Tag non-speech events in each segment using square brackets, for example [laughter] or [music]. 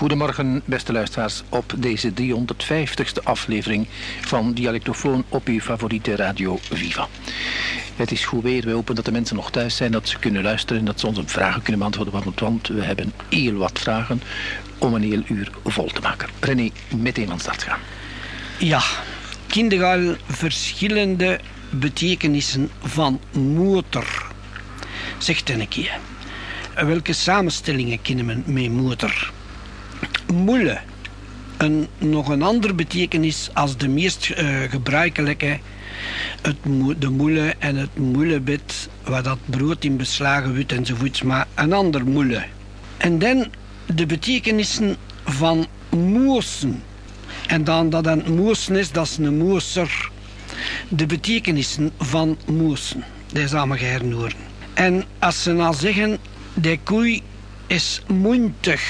Goedemorgen, beste luisteraars, op deze 350ste aflevering van Dialectofoon op uw favoriete radio Viva. Het is goed weer, we hopen dat de mensen nog thuis zijn, dat ze kunnen luisteren en dat ze onze vragen kunnen beantwoorden, want we hebben heel wat vragen om een heel uur vol te maken. René, meteen aan start gaan. Ja, kindergaal verschillende betekenissen van motor. Zeg een keer. Welke samenstellingen kennen we met motor? Moele. Een, nog een andere betekenis als de meest uh, gebruikelijke. Het, de moele en het moelebed, waar dat brood in beslagen wordt enzovoorts, maar een ander moele. En dan de betekenissen van moosen. En dan dat een moosen is, dat is een mooser. De betekenissen van moosen. Dat is allemaal gehernoren. En als ze nou zeggen, de koei is moentig.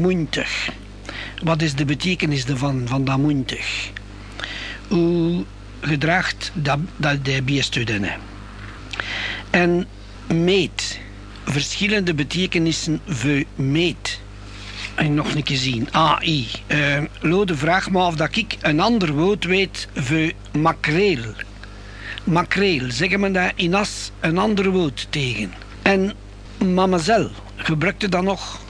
Moentig. Wat is de betekenis ervan, van dat moentig? Hoe gedraagt dat, dat de beestudennen? En meet. Verschillende betekenissen voor meet. En nog een keer zien. AI. Uh, Lode vraag me of dat ik een ander woord weet voor makreel. Makreel. Zeggen we daar in as een ander woord tegen. En mademoiselle. Gebruikte dan nog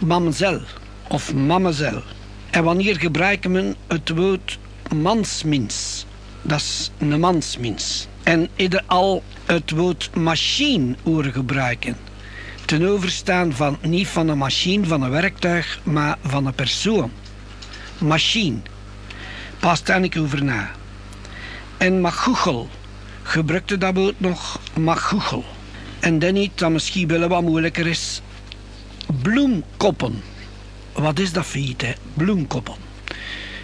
mamzel of mammezel. En wanneer gebruiken we het woord mansmins? Dat is een mansmins. En ieder al het woord machine horen gebruiken. Ten overstaan van niet van een machine, van een werktuig, maar van een persoon. Machine. Pas daar niet over na. En machuchel. Gebruikte dat woord nog machuchel. En dan niet, dat misschien wel wat moeilijker is. Bloemkoppen. Wat is dat voor iets, Bloemkoppen.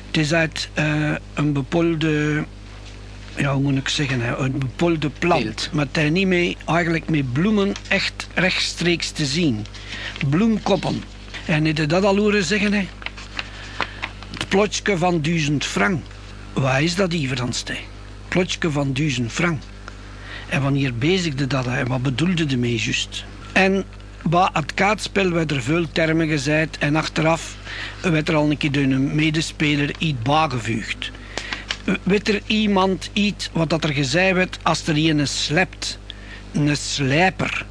Het is uit uh, een bepaalde, ja, hoe moet ik zeggen, hè, een bepaalde plant. Maar het is niet mee, eigenlijk met bloemen echt rechtstreeks te zien. Bloemkoppen. En heb je dat al horen zeggen, hè? Het plotje van duizend frank. Wat is dat hier, Frans? Plotje van duizend frank. En wanneer bezigde dat en wat bedoelde de mee juist? En wat het kaartspel werd er veel termen gezegd en achteraf werd er al een keer door een medespeler iets bagevuugd. Weet er iemand iets wat dat er gezegd werd als er een slept? Een slijper.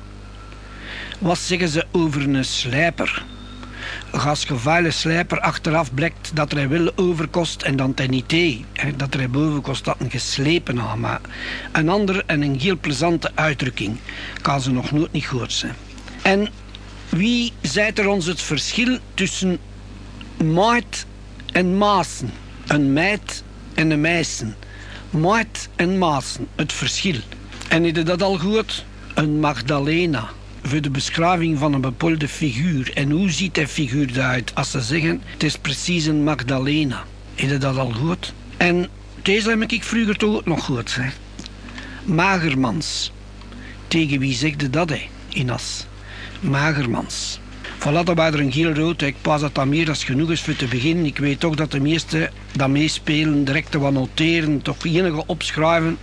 Wat zeggen ze over een slijper? Als gevaarlijke slijper achteraf blijkt dat er wel overkost en dan hij niet. Dat er boven kost dat een geslepen. Maar een andere en een heel plezante uitdrukking kan ze nog nooit niet goed zijn. En wie zei er ons het verschil tussen maat en maasen? Een meid en een meisen. Maat en maasen, het verschil. En is dat al goed? Een Magdalena voor de beschrijving van een bepaalde figuur. En hoe ziet die figuur eruit? Als ze zeggen, het is precies een Magdalena. Is dat al goed? En deze heb ik vroeger toch ook nog goed, hè? Magermans. Tegen wie zegde dat, hè, Inas? Magermans. Voilà, dat er een geel rood. Ik pas dat dat meer dan genoeg is voor te beginnen. Ik weet toch dat de meesten dat meespelen, direct te wat noteren, toch enige opschrijven.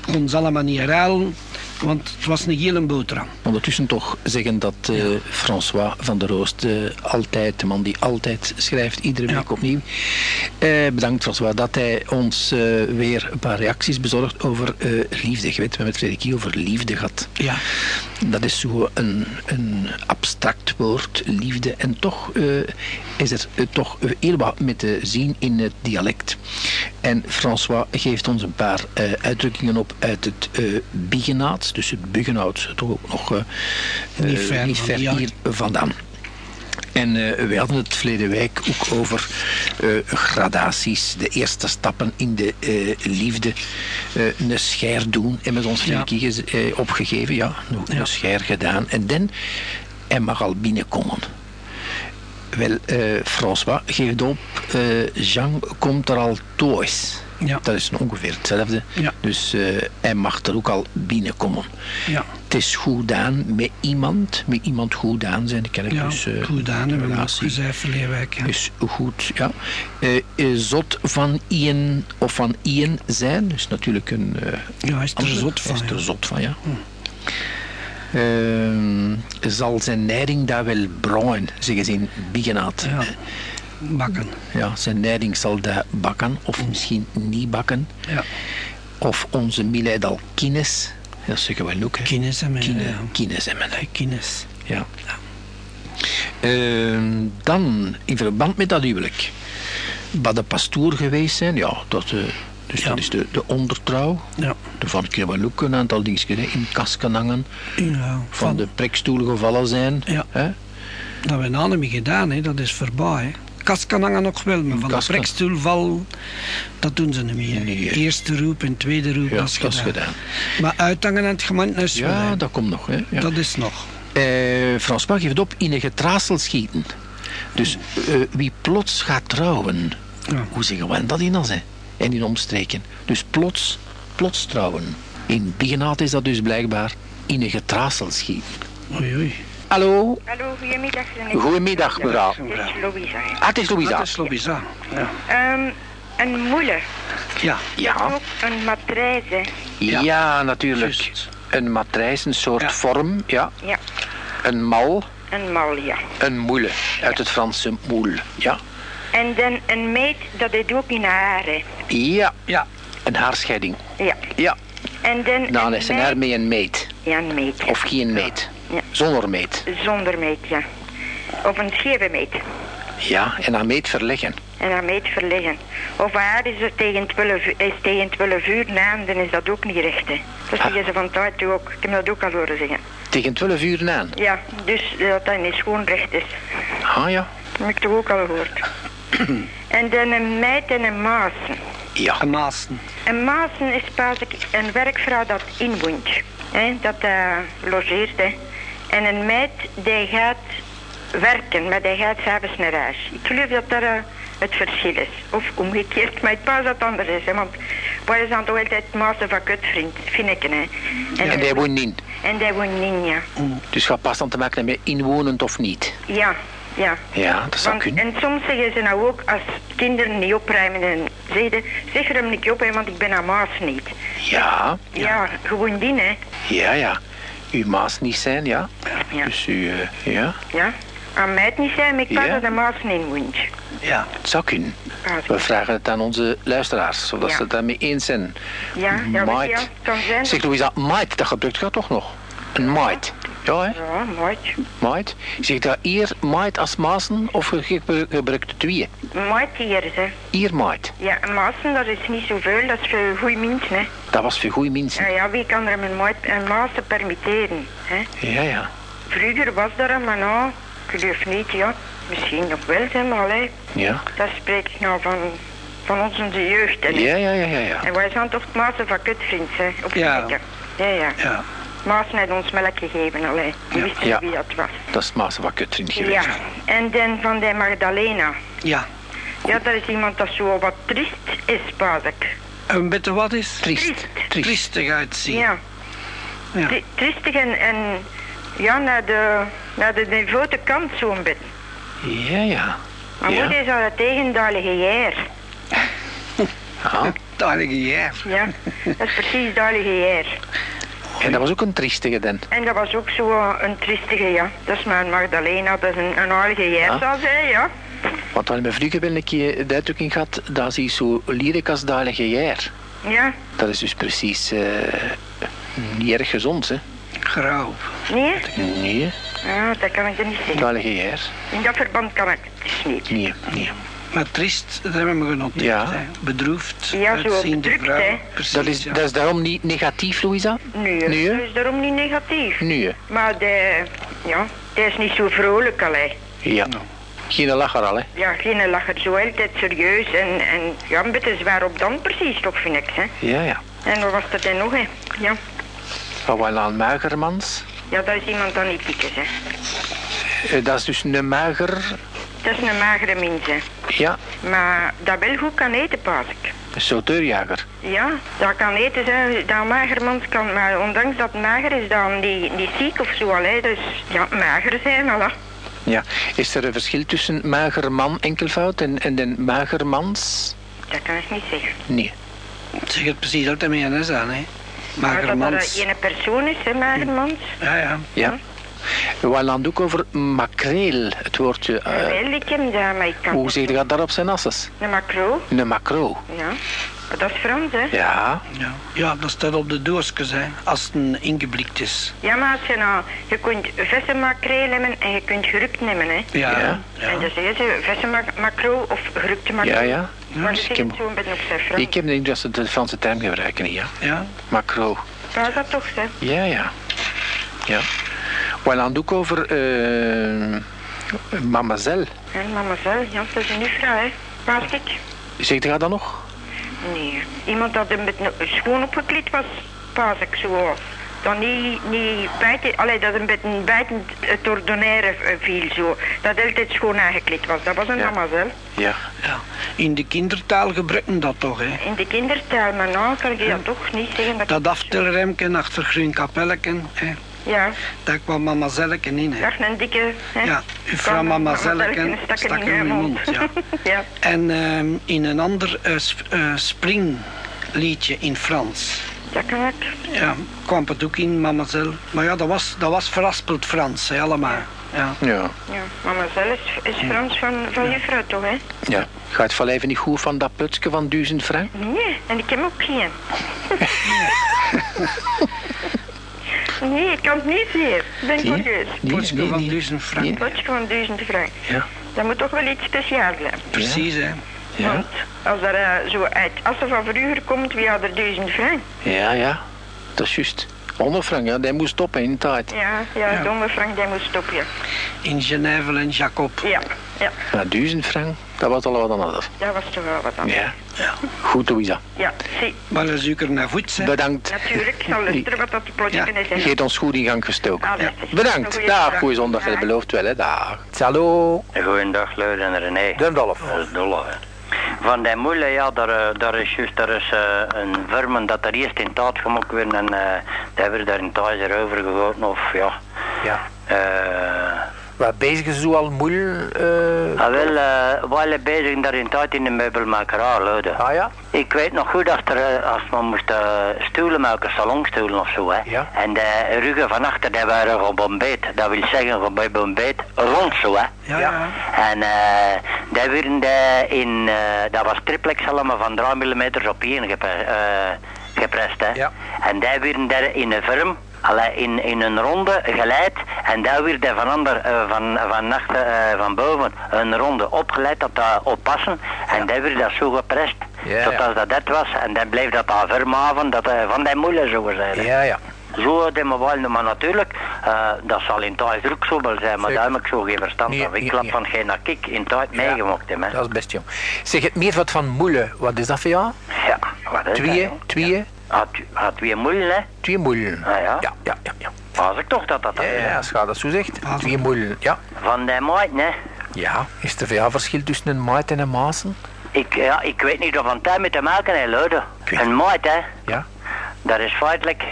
Gewoon ze allemaal niet herhalen. Want het was een hele boterham. Ondertussen toch zeggen dat uh, François van der Roost uh, altijd, de man die altijd schrijft, iedere week opnieuw. Uh, bedankt François dat hij ons weer een paar reacties bezorgt over liefde. Je weet, we hebben met Frederik over liefde gehad. Ja. Dat is zo een, een abstract woord, liefde. En toch is er toch heel wat mee te zien in het dialect. En François geeft ons een paar uitdrukkingen op uit het uh, Biegenaat dus het Buggenhout, toch ook nog niet ver, niet ver hier vandaan. En uh, wij hadden het verleden week ook over uh, gradaties, de eerste stappen in de uh, liefde. een scher doen en met ons ja. opgegeven, ja, een ja. scher gedaan. En dan, hij mag al binnenkomen. Wel, François geeft op, Jean komt er al thuis. Ja. Dat is ongeveer hetzelfde. Ja. Dus uh, hij mag er ook al binnenkomen. Ja. Het is goed aan met iemand, met iemand goed aan zijn. Ik ja, dus, uh, goed aan hebben we gezegd verleden. Dus goed, ja. Uh, zot van Ian of van Ian zijn, dus natuurlijk een. ja, hij is er zot van. Hij is er ja. zot van, ja. Hm. Ehm, zal zijn neiding daar wel brouwen, zeggen ze in Biegenaat. Ja. Bakken. Ja, zijn neiding zal daar bakken, of misschien niet bakken. Ja. Of onze Mileidal Kines, dat zeggen we ook. hè. Kines en Kine, ja. Kines hè. Kines. Ja. Ehm, dan, in verband met dat huwelijk, bij de pastoor geweest zijn, ja, dat, eh, dus Ja. dat is de, de ondertrouw. Ja. Daarvan kunnen we ook een aantal dingen in kast kan hangen, ja. van de prekstoel gevallen zijn. Ja. Hè? Dat hebben we nou niet gedaan, hè. dat is voorbij. Hè. Kast kan hangen nog wel, maar van de prekstoelval, dat doen ze niet meer. Nee. Eerste roep en tweede roep, Ja, dat is dat is gedaan. gedaan. Maar uithangen aan het gemeentehuis wel, Ja, hè. dat komt nog. Hè? Ja. dat is nog. Eh, François geeft op in een getrasel schieten. Dus eh, wie plots gaat trouwen, Ja. hoe zeggen we dat in ons, hè? En in omstreken. Dus plots, plots trouwen. In Biegenaat is dat dus blijkbaar in een getrasel schieten. Oei, oei. Hallo? Hallo, goedemiddag. Goedemiddag, mevrouw. Dit is Louisa. Ah, het is Louisa. Dat is Louisa. Ja. Ehm, een moele. ja. Ja, Ook een matrijs, hè. ja. natuurlijk. Een matrijs, een soort Ja. vorm, ja. Ja, Een mal, een mal, ja. een moule. Uit het Franse moule, ja. En dan een meid, dat is ook in haar, hè. Ja, Ja. een haarscheiding. Ja. Ja, En dan dan een is een meid- haar met een meet. Ja, een meid. Of geen meet. Ja. Zonder meet. Zonder meid, ja. Of een scheve meid. Ja, en dan meet verleggen. En dan meid verleggen. Of haar is er tegen 12, u- is tegen 12 uur na, dan is dat ook niet recht, hè. Dat zeggen ze van tijd toe ook. Ik heb dat ook al horen zeggen. Tegen 12 uur aan. Ja, dus dat dat niet schoon recht is. Ah ja. Dat heb ik toch ook al gehoord. [clears throat] en dan een meid en een maas. Ja. En Maassen. Een maasen is pas een werkvrouw dat inwoont. Hè, dat eh, logeert. Hè. En een meid die gaat werken, maar die gaat s'avonds naar huis. Ik geloof dat dat eh, het verschil is. Of omgekeerd, maar het pas dat anders is. Hè, want wij zijn toch altijd maasen van kutvriend, vind ik. Hè. En die woont niet. En die woont niet, ja. Dus gaat pas aan te maken met inwonend of niet. Ja, ja. Ja, dat zou Want, kunnen. en soms zeggen ze nou ook, als kinderen niet opruimen, en zeggen zeg er hem niet op, hè, want ik ben aan Maas niet. Ja, Ja, gewoon die, hè. ja, ja. Uw maas niet zijn, ja. Ja. Dus u, eh, ja, Ja. Aan mij het niet zijn, maar ik pas Ja. dat de Maas niet woont. Ja. het zou kunnen. We vragen het aan onze luisteraars, zodat Ja. ze het daarmee eens zijn. Ja, ja, je, Maait. ja, kan zijn. Zeg Louisa, maait, dat gebruikt gaat toch nog? Een maait. Ja, hè? Ja. Maait. Zeg dat hier maait als maasen of je gebruikt tweeën? Mooi hier, hè. Hier maait. Ja, een Maasen, dat is niet zoveel, dat is voor goede mensen, hè. Dat was voor goede mensen. Ja, ja, wie kan er een, mooi, een Maasen permitteren, hè. Ja, ja. Vroeger was er een, maar nou, ik geloof niet, ja. Misschien nog wel, hè, maar hè. Ja. Dat spreek ik nou van, van onze jeugd, hè. Ja, ja, ja, ja. ja. En wij zijn toch Maasen van kutvriends, hè, op Ja. Ja, ja. Ja. Maasen heeft ons melk gegeven, allee. We wisten Ja. niet wie dat was. Dat is Maas wat kutvriend geweest. Ja, en dan van de Magdalena. Ja. Ja, dat is iemand dat zo wat triest is, pas ik. En weet je wat is? Triest. Triest. Triest. Triestig uitzien. Ja, Ja. tri- triestig en, en ja, naar de, naar de devote kant zo'n beetje. Ja, ja. Maar Ja. moeder is al het tegendalige jaar. [laughs] Ah. Dalige jaar. Ja, dat is precies dalige jaar. En dat was ook een triestige dan. En dat was ook zo een triestige, ja. Dat is mijn Magdalena, dat is een, een aardige jaar, Ah. zou zij, ja. Want we hebben vroeger wel een keer de uitdrukking gehad, dat is zo lyric als dalige jaar. Ja, Dat is dus precies eh, niet erg gezond, hè? Grauw. nee? Nee, Ja, dat kan ik er niet zeggen. dalige jaar. In dat verband kan ik het dus niet. Nee, nee. Maar triest, dat hebben we genoteerd. Ja. Hè. Bedroefd. Ja, zo bedrukt, vrouw. hè. Precies, Dat is, ja. dat is daarom niet negatief, Louisa? Nee, Nee, dat is daarom niet negatief. Nee. Maar de, ja, die is niet zo vrolijk, allee. Ja. Geen lacher al, hè? Ja, geen lacher, zo altijd serieus en, en ja, een beetje zwaar op dan precies, toch, vind ik, hè. Ja, ja. En wat was dat dan nog, hè? Ja. Van Wijlaan Muigermans. ja, dat is iemand dan niet dikes, hè. Eh, dat is dus een muiger. Dat is een magere mens, hè. Ja, Maar dat wel goed kan eten, pas ik. een sauteurjager. Ja, dat kan eten, hè. Dat magermans kan, maar ondanks dat het mager is, dan niet, niet ziek of zo, allee. Dus, ja, mager zijn, voilà. Ja. Is er een verschil tussen muigerman enkelvoud en, en den muigermans? Dat kan ik niet zeggen. Nee. Zeg het precies altijd met een S aan, hè. Maar dat dat Magermans. een persoon is, hè, Magermans. Ja, ja. Ja. We hadden ook over makreel, het woordje. eh, Wel, ik heb dat, maar ik kan hoe zeg je dat daar op zijn asses? Een macro, Een macro. ja. Dat is Frans, hè. Ja. Ja, ja dat staat op de doosjes, hè, als het een ingeblikt is. Ja, maar als je nou... Je kunt vissenmakreel nemen en je kunt gerukt nemen, hè. Ja, Ja. ja. En dan zeggen ze vissenmacro of gerukte macro. Ja, ja. Maar Dus ik heb- het zo een beetje op. Ik heb de indruk dat ze de Franse term gebruiken, niet, ja. ja. Macro. Was dat toch, hè? Ja, ja. Ja. We hadden ook over eh Mamazel. En mademoiselle, ja, dat is een juffrouw, hè. Was ik? Zeg je dat nog? Nee. Iemand dat een beetje schoon opgekleed was, pas ik zo. Dan niet, niet bijten, allee, dat een beetje buiten het ordinaire eh, viel zo. Dat altijd schoon aangekleed was. Dat was een Ja. mademoiselle. Ja. ja. In de kindertaal gebruiken dat toch, hè. In de kindertaal, maar nou kan ik dat toch niet zeggen. Dat, Dat aftelremken achter groen kapelleken, hè. Ja, Daar kwam mama Zelleken in, hè. dag een dikke... Hè? Ja, juffrouw Kwam mama Zelleken stak in de mond, ja. [laughs] ja. En ehm, in een ander eh, sp- eh, springliedje in Frans. dat kan ik. Ja, kwam het ook in, mademoiselle. Maar ja, dat was, dat was verraspeld Frans, hè, allemaal. Ja. Ja. Ja, mademoiselle is, is Frans van, van juffrouw toch, hè? ja. Gaat het wel even niet goed van dat putsje van duizend frank? Nee, en ik heb ook geen. [laughs] nee, ik kan het niet zien. Ik ben curieus. Potje van duizend frank. Nee. Potje van duizend frank. Ja. Dat moet toch wel iets speciaals zijn. Precies, hè. Ja. Want als er eh, zo uit Assen van vroeger komt, wie had er duizend frank? Ja, ja. Dat is juist. 100 frank, ja. Die moest stoppen in de tijd. Ja, ja, Ja. domme frank, die moest stoppen. In Genève en Jacob. Ja, ja, Ja, 1000 frank, dat was al wat anders. dat was toch wel wat anders. Ja. Goed, Louisa. Ja, zie, Maar een suiker naar voet. Bedankt. natuurlijk. Ik zal [laughs] luisteren wat dat plotje Ja. kunnen zeggen. Je hebt ons goed in gang gestoken. Allee, Bedankt. Goeie Dag, goeie zondag. Dag. Dat belooft wel, hè. Dag. Hallo. Goeiedag, Luid en René. Dundalf. Dat is Dolf, hè. Van die moeilijk, ja, daar, eh, daar is juist daar is, eh, een vermen dat er eerst in taart gemokt werd en eh daar hebben we daar in thuis erover gegoten of ja. Ja. eh Waar bezig is zo al moel? eh ah, wel, we waren bezig daar in tijd in de meubelmakerij, Luid. ah ja? Ik weet nog goed dat er, als men moest eh, stoelen maken, salonstoelen of zo, hè. Ja. En de ruggen van achter, die waren gebombeerd. Dat wil zeggen, gebombeerd rond zo, hè. Ja, ja. En eh daar werden de in, eh, dat was triplex allemaal van 3 mm op 1 gepre, eh, geprest. Hè. Ja. En daar werden daar in een vorm, in, in een ronde geleid. En daar werd er van, ander, van, van, achter, eh, van boven een ronde opgeleid dat dat oppassen. En daar werd dat zo geprest. Ja, tot ja. als dat dat was. En dan bleef dat aan vermaven dat, van die moeilijk zo gezegd. Ja, ja. Zo de wel, maar natuurlijk, eh, dat zal in tijd ook zo wel zijn, maar Zeker. daar heb ik zo geen verstand Nee, van. Ik nee, klap nee. van geen dat ik in tijd meegemaakt heb. Hè. Dat is best jong. Zeg het meer wat van moelen. Wat is dat voor jou? Ja, wat is dat, Twee, joh? twee, Had, had twee moeilijk, hè? twee moelen. Ah, ja? Ja, ja, ja. ja. Was ik toch dat dat Ja, is? ja, als je dat zo zegt. Ah, Twee moelen. Ja. Van die maat, hè? Ja. Is er veel verschil tussen een maat en een maasen? Ik, ja, ik weet niet of van tijd met te maken heeft, luiden. Een maat, hè? Ja. Dat is feitelijk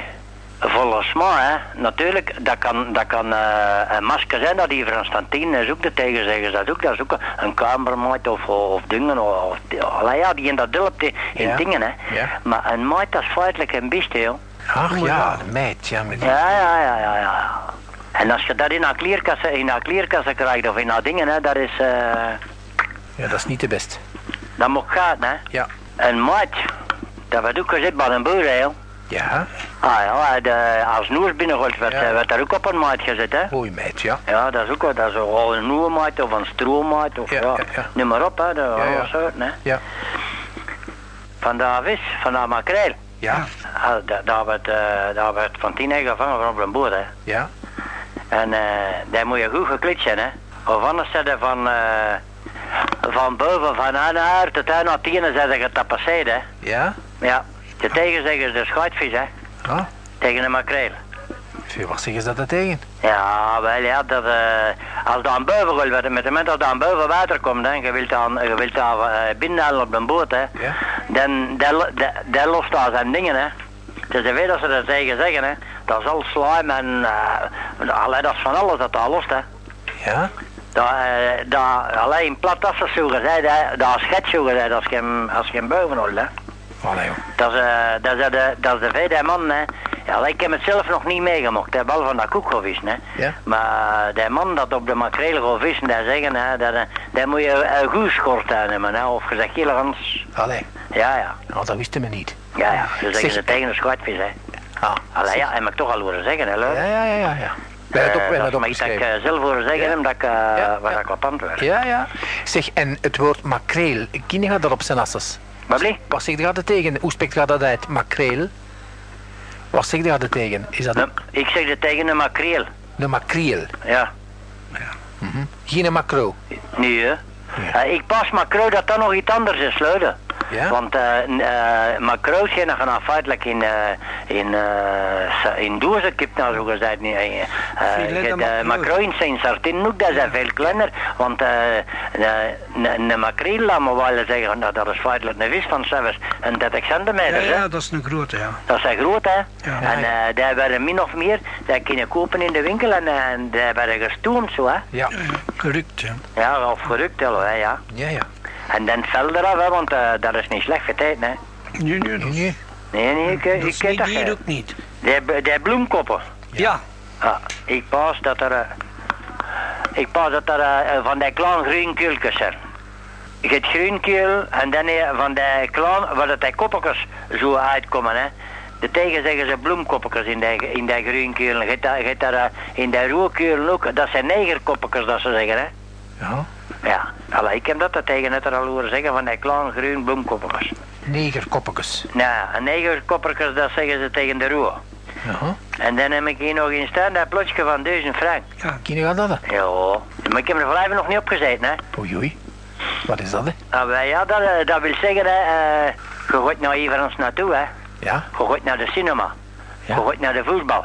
volgens mij, hè, natuurlijk, dat kan, dat kan eh, een masker zijn dat die van Stantien is ook de tegen zeggen. Dat is ook, dat is ook een, een kamermaat of, of dingen. Of, of, allee, ja, die in dat dulp in Ja. dingen, hè. Ja. Maar een maat, dat is feitelijk een beest, joh. Ach ja, de meid. Ja, maar die- Ja, ja, ja, ja, ja. En als je dat in haar kleerkassen, in haar kleerkassen krijgt of in haar dingen, hè, dat is, eh, ja, dat is niet de best. dat moet gaan, hè. Ja. Een maat, dat werd ook gezet bij een boer, hè, joh. Ja. Ah ja, de, als Noers binnengooit werd, Ja. eh, werd daar ook op een maat gezet, hè. Goeie meid, ja. Ja, dat is ook wel, dat is wel een nieuwe maat of een stroommaat of Ja, ja, ja, noem maar op, hè, dat Ja, hè. Ja. Van de vis, van de makreel. Ja. Ah, da- daar werd, eh, daar werd van tien gevangen van op een boot, hè. Ja. En eh daar moet je goed geklit zijn, hè. Of anders zetten van, eh, van boven, van aan haar tot aan naar tien zetten getapasseerd, hè. Ja. Ja, de tegen zeggen ze de schuitvis, hè. Ah. Tegen de makreel. Wat zeggen ze dat tegen? Ja, wel ja, dat, eh, als daar aan boven wil met het moment dat daar aan boven water komt, hè, je wilt daar, je wilt daar eh, op een boot, hè, Ja. dan dat, dat lost daar zijn dingen, hè. Dus je weet dat ze dat zeggen, zeggen, hè. Dat is al slijm en, uh, allee, dat is van alles dat daar lost, hè. Ja. Dat, eh, dat, alleen plat als ze zo gezegd, hè, dat is schets zo gezegd als je hem, als je hem boven hè. Allee, joh. Dat is, eh, dat is, de, dat is de vijfde man, hè. Ja, ik heb het zelf nog niet meegemaakt, hè, behalve van dat koek gaan vissen, hè. Ja. Maar die man dat op de makreel gaat vissen, die zeggen, hè, dat, eh, dat moet je een goed schort aan hebben, hè. Of gezegd, heel anders. Allee, Ja, ja. nou, dat wisten we niet. Ja, ja. Ze zeggen Zeg- ze tegen een squatvis, hè. Ah, Allee, ja, heb ik toch al horen zeggen, hè, leuk. ja, ja, ja, ja. ja. Dat is maar iets dat ik eh, zelf horen zeggen, Ja. omdat ik, eh, Ja, ja. ik op antwoord. Ja, ja. Zeg, en het woord makreel, kinderen dat op zijn asses. Wat blieft? Wat zeg je er tegen? Hoe spreekt je dat uit? Makreel? Wat zeg je er tegen? Is dat ik zeg het tegen een makreel. een makreel? Ja. Geen macro? Nee, hè. Ja. Ik pas macro dat dat nog iets anders is, luiden. Ja? Want eh uh, gaan feitelijk in, eh in, eh in dozen kip nou zo gezegd. niet. Eh, eh, Filet je de hebt, eh, macro. macro in zijn sardine ook, dat zijn veel kleiner. Want eh een makreel, laat me wel zeggen, dat, dat is feitelijk een vis van zelfs een 30 Ja, centimeter. hè. ja, dat is een grote, ja. Dat zijn groot, hè? Ja. en eh die werden min of meer, die kunnen kopen in de winkel en, en die werden gestoomd zo, hè? Ja. Ja, ja, Gerukt, ja. Ja, of gerukt, hè, hè, ja. Ja, ja. En dan het vel eraf, hè, want eh, dat is niet slecht voor tijd, hè. Nee, nee, dat, Nee. Nee, nee, ik, dat ik ken dat. hier ook niet. Die, die bloemkoppen. Ja, Ja, ik pas dat er, eh, ik pas dat er eh, van die kleine groenkeeltjes zijn. Je hebt groenkeel en dan eh, van die kleine, waar dat die koppeltjes zo uitkomen, hè. De tegen zeggen ze bloemkoppeltjes in die, in die groenkeel. Je hebt daar, je hebt daar eh, in die roerkeel ook, dat zijn negerkoppeltjes dat ze zeggen, hè. Ja. Ja, Allee, ik heb dat er tegen net er al horen zeggen van die kleine groen bloemkoppeltjes. Negerkoppekes. Nou, een negerkoppeltjes, dat zeggen ze tegen de roer. Ja. En dan heb ik hier nog in staan dat plotje van 1000 frank. ja. Kinderen gaat dat? Ja, maar ik heb er vanavond nog niet op gezeten, hè. Oei, oei. Wat is dat, hè? Nou, wij- ja, dat, eh, dat wil zeggen, hè, eh, je gaat naar Everens naartoe, hè. Ja? Je gaat naar de cinema. Ja. Je gaat naar de voetbal.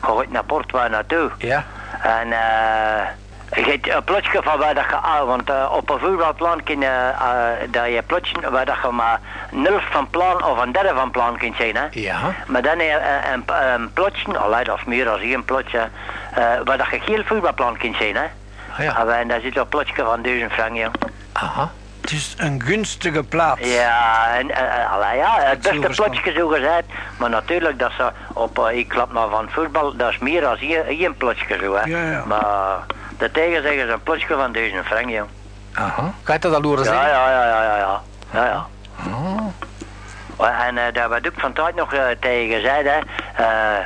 Je gaat naar Portwijn naartoe. Ja. En eh je hebt een plotje van waar dat je ah, want eh, op een voetbalplan kun je eh, dat je plotje waar dat je maar een helft van plan of een derde van plan kunt zijn, hè. Ja. Maar dan heb je een, een, een plotje, allee, dat is meer dan één plotje, eh, waar dat je geen voetbalplan kunt zijn, hè. Ah, ja. En daar zit een plotje van 1000 frank, ja. Aha. Het is een gunstige plaats. Ja, en, uh, allee, ja, het beste plotje zo gezegd. Maar natuurlijk, dat ze op, eh, ik klap nou van voetbal, dat is meer dan één, één plotje zo, hè. Ja, ja. Maar de tegen zeggen ze een plotje van 1000 frank, ja. Aha. Kan je dat al horen Ja, zeggen? ja, ja, ja, ja, ja. ja, ja. Oh. En eh, daar werd ook van tijd nog eh, tegen gezegd, hè. eh,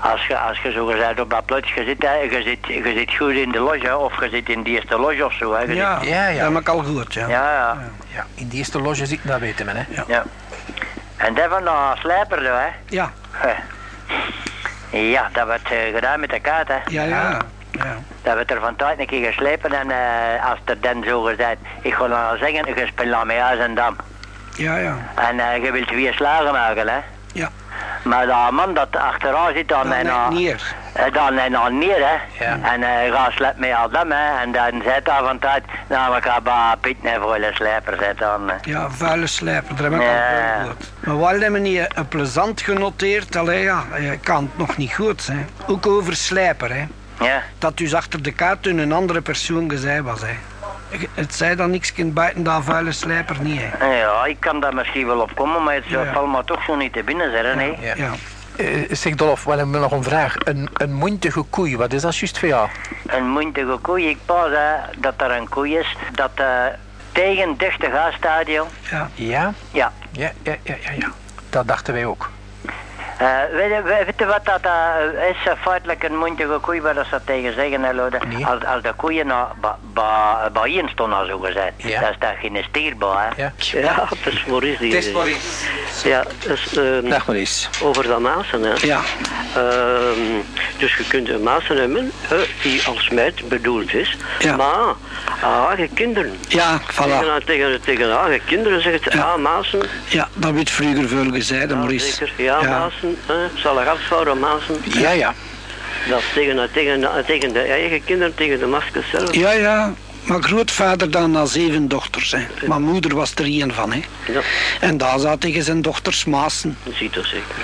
als je, als je zo gezegd op dat plotje zit, hè, je zit, je zit goed in de loge, of je zit in de eerste loge of zo, hè. Je Ja, zit- Ja, ja. dat heb ik al gehoord, ja. ja, ja. Ja. In die eerste loge zitten, dat weten we, hè? ja. En dat van de slijper, zo, hè. Ja, Ja, dat werd gedaan met de kaart, hè. ja, ja. Ja. Dat werd er van tijd een keer geslepen en eh, als er dan zo gezegd, ik ga dan zeggen, je speelt aan mij huis en dam. Ja, ja. En eh, je wilt twee slagen maken, hè. Ja. Maar dat man dat achteraan zit, dan Dan en net dan neer. eh, dan en dan neer, hè. Ja. En uh, ga slept mij al dam, hè. En dan zet daar van tijd, nou, ik ga bij Piet voor de slijper zetten dan. eh. Ja, vuile slijper, dat heb ik Ja. al gehoord. Maar wel hebben niet een plezant genoteerd. Allee, ja, je kan het nog niet goed zijn. Ook over slijper, hè. Ja, Dat dus achter de kaart toen een andere persoon gezegd was, hè. Het zei dan niks buiten dat vuile slijper niet, hè. ja, ik kan daar misschien wel op komen, maar het Ja. valt me toch zo niet te binnen, zeggen, nee. Ja. Ja. Eh, zeg Dolf, we hebben nog een vraag. Een, een mondige koei, wat is dat juist voor jou? Een montige koei, ik pas hè, dat er een koei is, dat eh, tegen 30 stadion, Ja. Ja? ja. Ja, ja, ja, ja, ja. Dat dachten wij ook. Eh, weet, je, weet je wat dat eh, is? eh, feitelijk een mondige koei, waar dat ze tegen zeggen, hè. Als, als de koeien nou ba- ba- bijeen stonden, zo gezegd, Ja. dat is daar geen stierbaar, hè? Ja. Ja, het is Maurice die... Het is Maurice. Ja, dus, Dag Maurice. over dat Maasen, hè. Ja. Ehm, dus je kunt een Maasen hebben hè, die als meid bedoeld is. Ja. Maar eigen kinderen. Ja, Tegen, voilà. tegen, tegen eigen kinderen zegt ze, Ja. ah, Maasen. Ja, dat werd vroeger veel gezegd, Ja, Maurice. zeker. Ja, Ja. Maasen. Hè, zal er afvouwen, Maasen. Ja, ja. Dat is tegen, tegen, tegen de eigen kinderen, tegen de maskers zelf. Ja, ja. Maar grootvader dan na zeven dochters, hè. Maar moeder was er één van, hè. Ja, En daar zat tegen zijn dochters Maasen. dat ziet er zeker.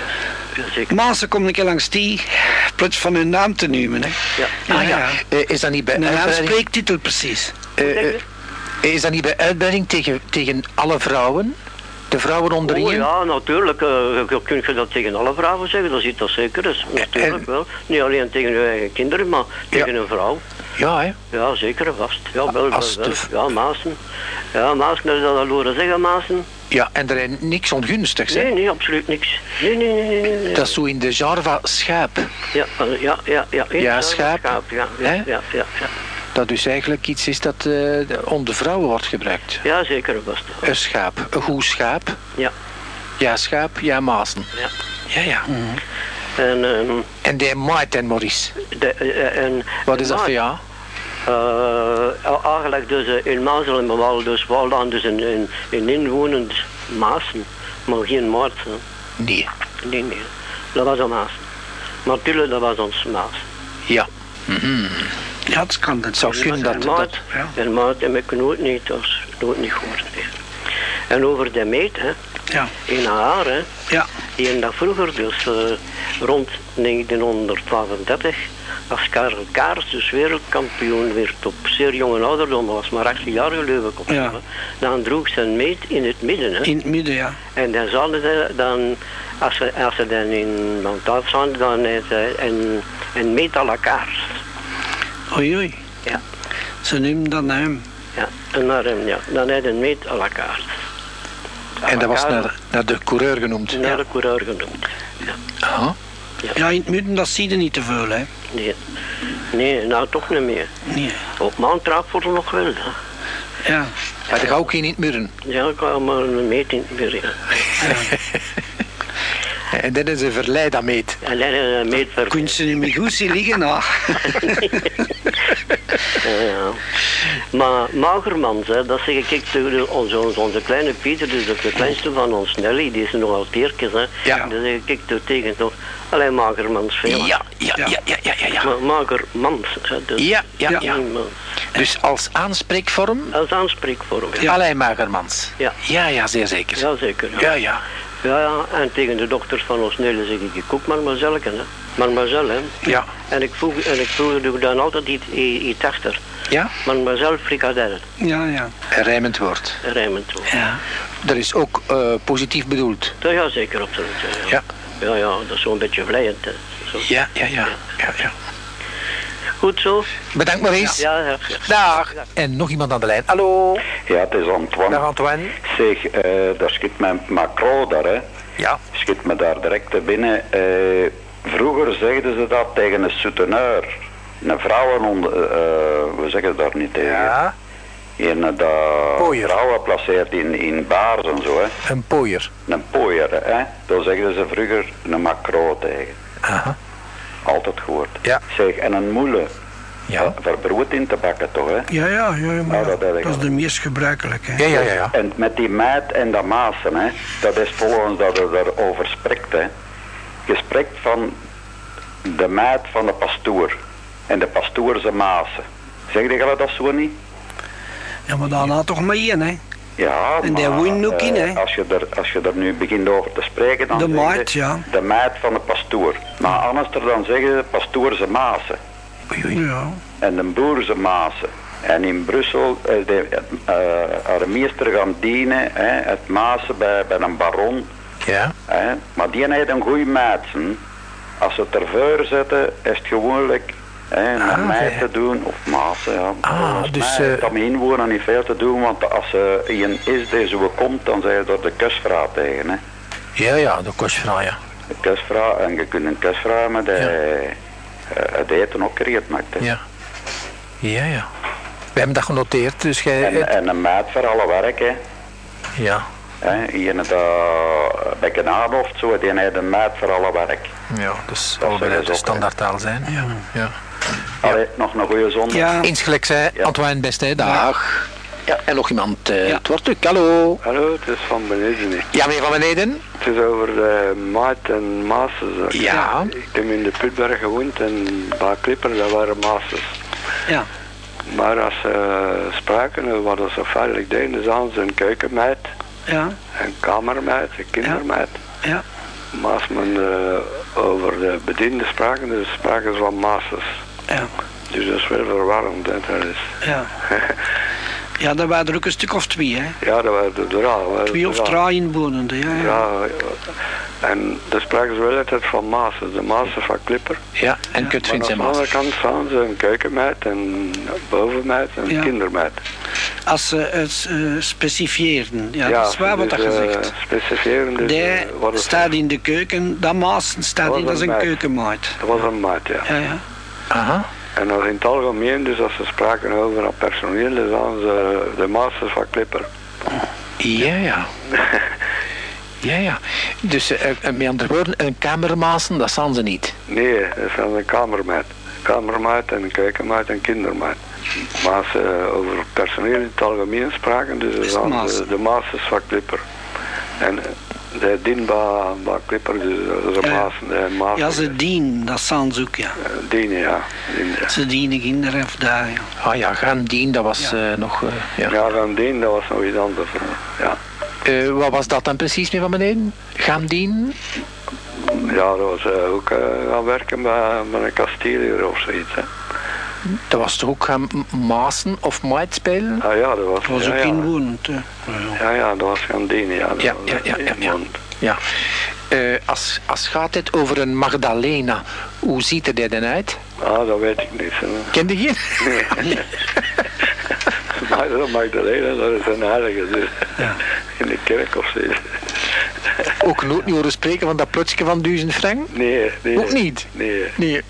Ja, zeker. Maasen komt een keer langs die, plots van hun naam te nemen, hè. Ja. Ah, ja. Eh, is dat niet bij Een aanspreektitel precies. eh, eh, is dat niet bij uitbreiding tegen, tegen alle vrouwen? De vrouwen Oh onderin? ja, natuurlijk. je kunt je dat tegen alle vrouwen zeggen, dat is iets dat zeker is. Natuurlijk en- wel. Niet alleen tegen je eigen kinderen, maar tegen een vrouw. Ja, hè? Ja, zeker vast. Ja, wel, Ja, Maasen. Ja, Maasen, dat is dat al horen zeggen, Maasen. Ja, en er is niks ongunstigs, hè? Nee, nee, absoluut niks. Nee, nee, nee, nee. Dat is zo in de genre van schaap. Ja, eh, ja, ja, ja. Ja, schaap. Ja, ja, Hè? ja, ja, ja. Dat dus eigenlijk iets is dat eh, onder vrouwen wordt gebruikt. Ja, zeker vast. Een schaap, een goed schaap. Ja, Ja, schaap, ja, Maasen. ja. Ja, ja. En, ehm, En die maait en Maurice. de, eh, en, Wat is dat voor jou? Uh, eigenlijk dus in Mazel en Bewal, dus Walland dus in, in, in inwonend Maasen, maar geen Maart. hè. Nee. Nee, nee. Dat was een Maas. Maar natuurlijk, dat was ons Maas. Ja. Ja, het kan dat zou kunnen dat- en Maat, ja. en Maat heb ik nooit niet, dat is nooit niet nee. En over de meet, hè, Ja, in haar, hè, ja. die en dat vroeger, dus eh, rond 1932, als Karel Kaars dus wereldkampioen werd op zeer jonge ouderdom, dat was maar 18 jaar geloof ik of Ja. zo, hè, dan droeg zijn meet in het midden. Hè. In het midden, ja. En dan zouden ze dan, als ze, als ze dan in Montaut zijn, dan is het een, een meet à la carte. Oei, oei. Ja. Ze noemen dat naar hem. Ja, en naar hem, ja. Dan het een meet à la carte. À En dat was naar, naar de coureur genoemd. naar de coureur genoemd. Ja. Aha. Ja, in het midden, dat zie je niet te veel, hè. Nee. nee, nou toch niet meer. Nee. Op maantrap voor nog wel. Hè. Ja. Had ik ook geen in het midden. Ja, ik kwam maar een meet in het midden. En dat is een verleid dat meet. En dan is een meet ver. Kun je ze niet goed zien liggen, nou. Ja, [laughs] ja. Maar Magermans, hè, dat zeg ik, ik tegen onze, onze, onze kleine Pieter, dus de kleinste van ons Nelly, die is nogal teertjes, hè. Ja. Dan zeg ik toe tegen toch, alleen Magermans veel. Ja, ja, ja, ja, ja, ja. ja. Maar Magermans, hè, dus. Ja, ja, ja. Dus als aanspreekvorm, Als aanspreekvorm, ja. ja. Alain Magermans. Ja. Ja, ja, zeer zeker. Ja, zeker. Ja, ja. Ja, ja, en tegen de dochters van ons Nelly zeg ik, ik kook mademoiselle, hè. Mademoiselle, hè. Ja. En ik voeg, en ik voeg dan altijd iets, iets achter. Ja, Mademoiselle frikadelle, Ja, ja. een rijmend woord. rijmend toe. Ja. Dat is ook eh, positief bedoeld. Ja, ja, zeker, absoluut. Ja, Ja. ja. ja, dat is zo'n beetje vleiend. Hè. Zo. Ja, ja, ja. ja, ja. Goed zo? Bedankt Maurice. Ja, ja. ja. Dag. En nog iemand aan de lijn. Hallo. Ja, het is Antoine. Dag Antoine. Zeg, eh, daar schiet mijn Macron daar, hè. Ja. Schiet me daar direct te binnen. Eh, vroeger zeiden ze dat tegen een souteneur. Een vrouwen onder, eh, we zeggen daar niet tegen. Ja. En dat Pooier. vrouwen placeert in, in bars en zo, hè. Een pooier. Een pooier, hè. Daar zeiden ze vroeger een Macron tegen. Aha. Altijd gehoord. Ja. Zeg, en een moele. Ja. Voor brood in te bakken toch, hè. Ja, ja, ja, ja, maar Nou, dat is de meest gebruikelijke. hè. Ja, ja, ja. ja. En met die meid en dat maasen, hè, dat is volgens dat je erover spreekt. Hè. Je spreekt van de meid van de pastoor en de pastoor zijn maasen. Zeg je dat zo niet? Ja, maar daarna toch maar één, hè. Ja, En ook in, eh, hè? Als je, er, als je er nu begint over te spreken, dan De meid, ja. de meid van de pastoor. Maar anders er dan zeggen ze pastoor zijn maasen Oei, oei. Ja. en de boer zijn maasen. En in Brussel is de uh, haar meester gaan dienen, hè, het maasen bij, bij een baron. Ja. Hè? Maar die heeft een goede maatsen. Als ze het ervoor zetten, is het gewoonlijk hè, met Ah, mij te doen, of maasen. Ja. Ah, dus, mij eh, dat met inwonen niet veel te doen, want als er een is die zo komt, dan zeg je er de kusvrouw tegen. Hè. Ja, ja, de kostvrouw, ja. De kusvrouw, en je kunt een kusvrouw met de, Ja. eh, het eten ook gereed maakt. Hè. Ja. Ja, ja. We hebben dat genoteerd, dus jij... En, en een maat voor alle werk, hè. Ja. Dat bij Genade of zo, die heeft een maat voor alle werk. Ja, dus Dat allebei de standaardtaal zijn. Ja. ja. Allee, nog een goede zondag. Ja. Insgelijks, hè. Ja. Antoine Beste, dag. Ja, en nog iemand. eh Ja. Het wordt ook. Hallo. Hallo, het is van beneden. Ja, meneer van beneden? Het is over de maat en maasjes. Ja. Ik heb in de Putberg gewoond en bij Klipper, dat waren maasjes. Ja. Maar als ze spraken, wat ze feitelijk deden, zagen ze een keukenmeid, Ja. een kamermeid, een kindermeid. Ja. Maar als men eh, over de bedienden spraken, dus spraken ze van maasjes. Ja. Dus dat is wel verwarrend, hè, dat is. Ja. [laughs] Ja, dat waren er ook een stuk of twee, hè? Ja, dat waren er ja, Twee of drie inwonenden, ja. ja. Ja, ja. en daar spraken ze wel altijd van Maasen, de Maasen van Clipper. Ja, en Maar Kutvins en aan de andere kant staan ze een keukenmeid, een bovenmeid en een Ja. kindermeid. Als ze het specifiëren, ja, dat is waar wat dat dus, eh, gezegd. specifiëren, dus, Die eh, staat in de keuken, dat maas staat Dat in, dat is een een meid. keukenmaat. Dat was een maat, ja. Ja, ja. Aha. En dat in het algemeen, dus als ze spraken over het personeel, dan zagen ze de Masters van Clipper. Ja, ja. [laughs] Ja, ja. Dus eh, eh, met andere woorden, een kamermazen, dat zijn ze niet. Nee, dat zijn een kamermeid. Kamermeid en een keukenmeid en kindermeid. Maar als ze over personeel in het algemeen spraken, dus zagen Maas. de, de Masters van Clipper. En eh, de dien bij bij Clipper, dus is een Ja. Ze dienen, dat zijn ze ook, ja. eh, dienen, ja. Dien, ja. Ze dienen kinderen of daar, ja. Ah ja, Gandien, dat was eh, nog... eh, ja. Ja, dien, dat was nog iets anders. Ja, Eh, wat was dat dan precies meer van beneden? Gandien? ja dat was eh, ook eh, gaan werken bij, bij een kastelier of zoiets. Hè. Dat was toch ook gaan m- mazen of maat spelen? Ah ja, dat was... Dat was ja, ook ja. inwonend, hè. Ja, ja. Ja, ja, dat was gaan dienen, ja. dat Ja, was, ja, ja, ja, ja. Ja. Eh, als, als gaat het over een Magdalena, hoe ziet er die dan uit? Ah, dat weet ik niet. hè. Kende je? Nee. [laughs] [laughs] maar dat Magdalena, dat is een heilige. Dus. In de kerk of zoiets. Ook nooit niet horen spreken van dat plotsje van duizend frank? Nee, nee. Ook niet? Nee, Nee.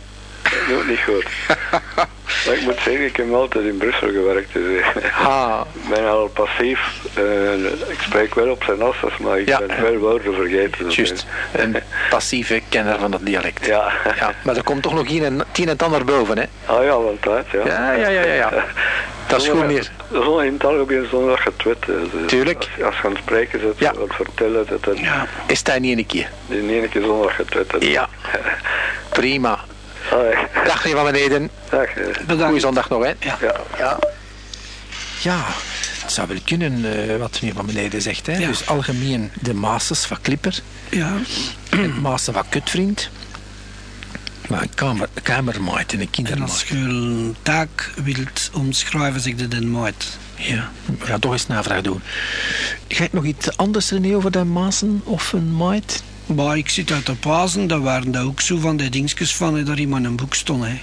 ook niet goed. [laughs] maar ik moet zeggen, ik heb altijd in Brussel gewerkt. Dus eh, Ah, [laughs] ik ben al passief. eh, ik spreek wel op zijn assers, maar ik Ja. ben veel woorden vergeten. Dus, juist. Een [laughs] passieve kenner van het dialect. Ja. ja. Maar er komt toch nog hier een, tien en het ander boven, hè? Ah ja, wel tijd, ja. Ja, ja, ja, ja. ja. [laughs] Dat is goed meer. Zonder in het algemeen dat het weet. Dus Tuurlijk. Als, als je aan het spreken zit, Ja. wat vertellen, dat het Ja. Is dat niet een keer? in één keer dat weet. Ja. Prima. Allee. Dag meneer van beneden. Dag. Bedankt. Goeie zondag nog, hè? Ja. Ja. Ja. Ja, het zou wel kunnen eh, wat meneer van beneden zegt. Hè? Ja. Dus algemeen de Maasjes van Clipper, ja. en Maassen van Kutvriend. Maar een kamer, kamermaat en een En kindermaat. als je een taak wilt omschrijven, zeg je den maat. Ja, we gaan toch eens navraag doen. Ga je nog iets anders René over de Maassen of een maat? Maar ik zit uit de pazen, dat waren daar ook zo van die dingetjes van, hè, dat iemand een boek stond. Hè.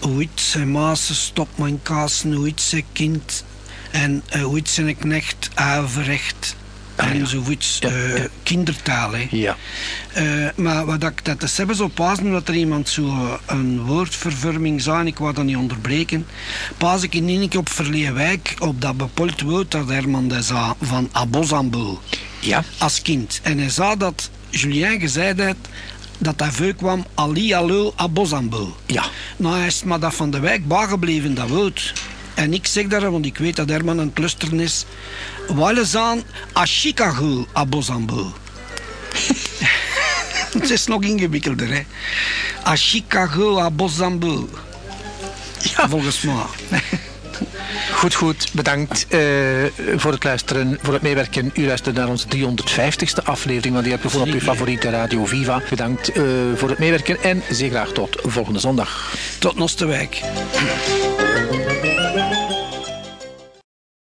Ooit zijn maas stop mijn kassen, ooit zijn kind en uh, ooit zijn knecht averecht. Ah, en ja. zoiets, Ja, eh, ja. kindertaal. Hè. Ja. Eh, maar wat ik dat is hebben zo pasen dat er iemand zo eh, een woordvervorming zei, en ik wou dat niet onderbreken. Pas ik in één keer op Verleewijk, op dat bepold woord dat Herman dat zei, van Abosambo Ja. als kind. En hij zei dat Julien gezegd had dat hij veel kwam Ali Allo Abosambo. Ja. Nou, hij is maar dat van de wijk bijgebleven, dat woord. En ik zeg daar, want ik weet dat Herman een cluster is. Aan a Chicago Abosambo. [laughs] Het is nog ingewikkelder, hè. A Chicago Abosambo. Ja. Volgens mij. Goed, goed. Bedankt eh, voor het luisteren, voor het meewerken. U luistert naar onze 350ste aflevering van die heb je gewoon op uw favoriete Radio Viva. Bedankt eh, voor het meewerken en zeer graag tot volgende zondag. Tot Nosterwijk.